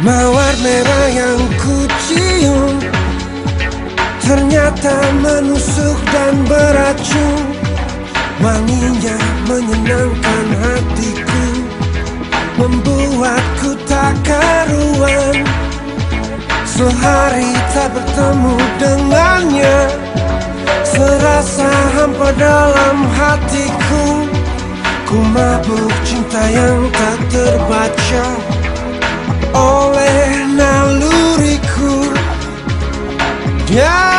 Mawar merah yang ku cium Ternyata menusuk dan beracun. Wanginya menyenangkan hatiku. Membuatku tak karuan. Sehari tak bertemu dengannya. Serasa hampa dalam hatiku. Ku mabuk cinta yang tak terbaca Yeah!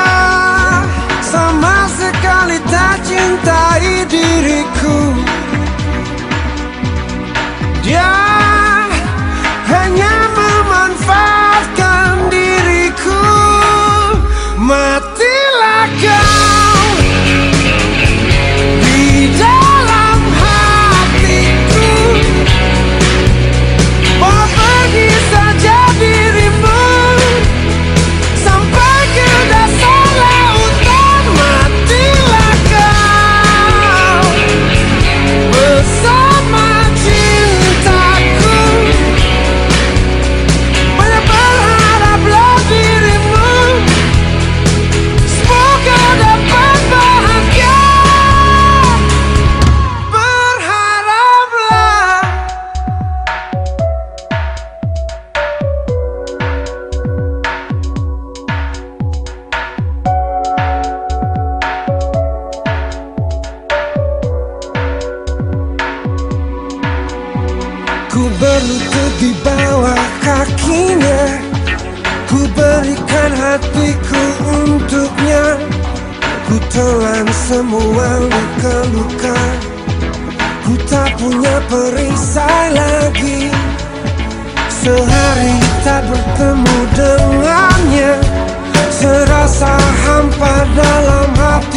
Ku berlutut di bawah kakinya. Ku berikan hatiku untuknya. Ku telan semua luka-luka. Ku tak punya perisai lagi. Sehari tak bertemu dengannya. Serasa hampa dalam hatiku